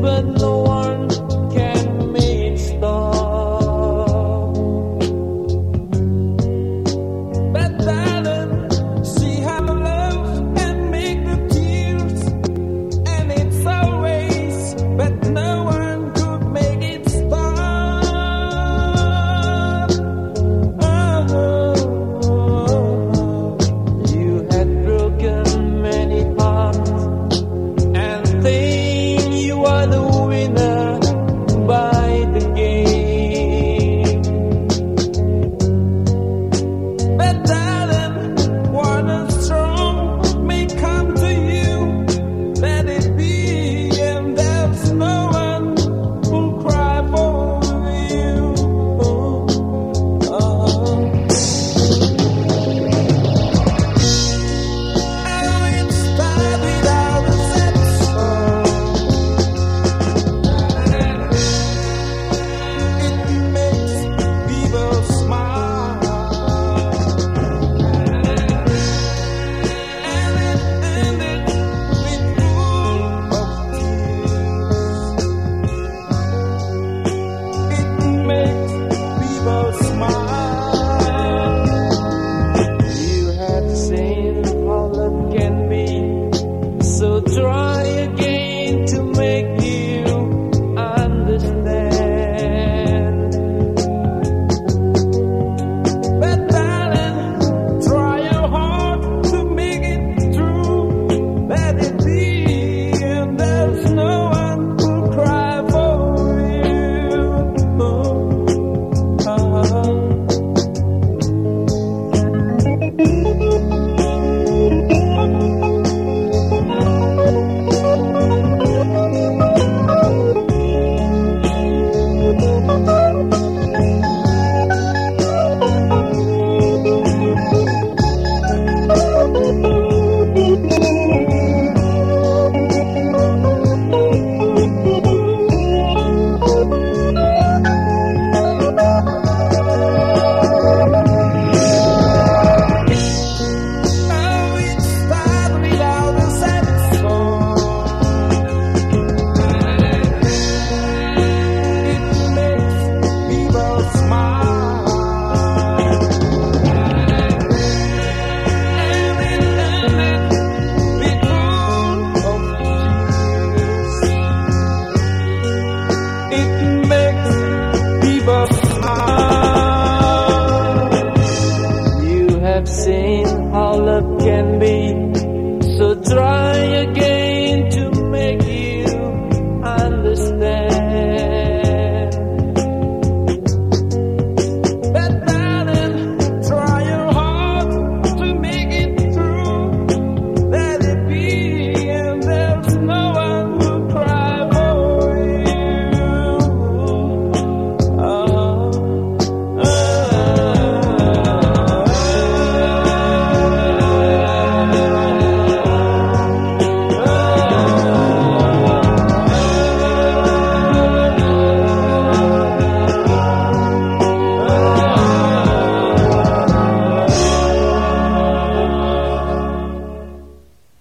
but. try.